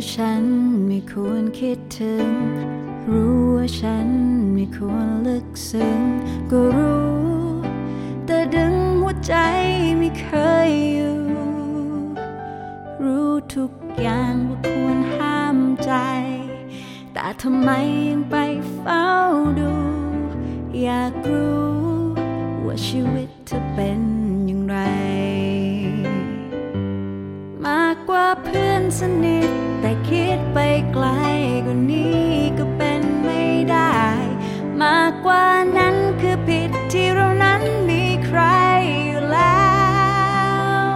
ว่าฉันไม่ควรคิดถึง รู้ว่าฉันไม่ควรลึกซึ้งก็รู้ แต่ดึงหัวใจไม่เคยอยู่ รู้ทุกอย่างว่าควรห้ามใจ แต่ทำไมยังไปเฝ้าดู อยากรู้ว่าชีวิตเธอเป็น เพื่อนสนิท แต่คิดไปไกลกว่านี้ก็เป็นไม่ได้ มากกว่านั้นคือผิดที่เรานั้นมีใครอยู่แล้ว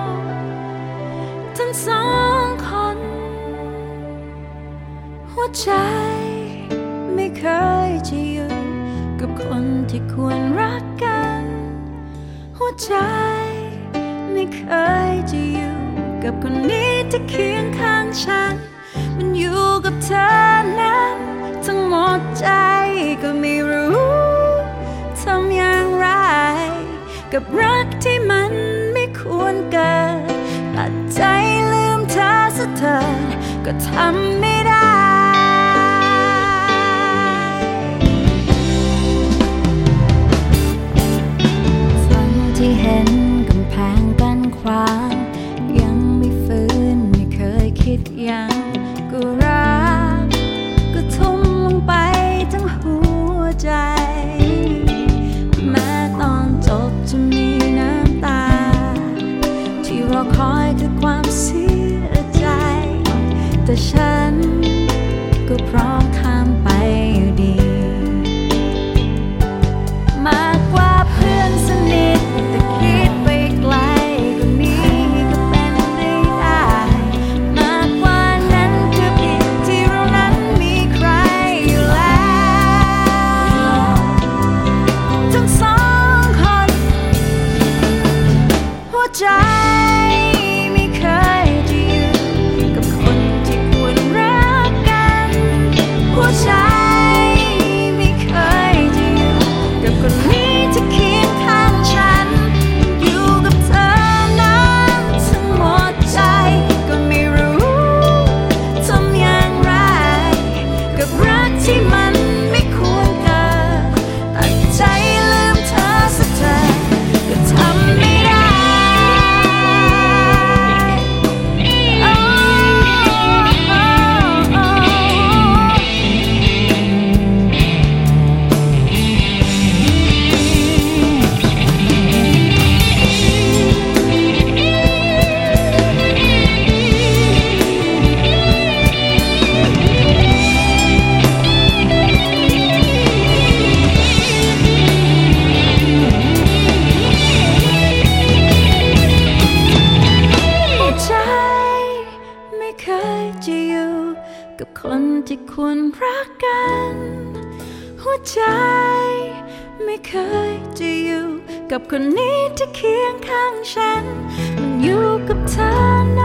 ทั้งสองคน หัวใจไม่เคยจะอยู่กับคนที่ควรรักกัน หัวใจไม่เคยจะอยู่ กับคนนี้ที่เคียงข้างฉัน มันอยู่กับเธอนั้นทั้งหมดใจก็ไม่รู้ทำอย่างไร กับรักที่มันไม่ควรเกิดตัดใจลืมเธอซะเถิดก็ทำไม่ได้ที่เห็น เคยคิดยังก็รัก ก็ทุ่มลงไปทั้งหัวใจ แม้ตอนจบจะมีน้ำตา ที่รอคอยคือความเสียใจ แต่ฉันก็พร้อมข้ามไป กับคนที่ควรรักกัน หัวใจไม่เคยจะอยู่ กับคนนี้ที่เคียงข้างฉัน มันอยู่กับเธอ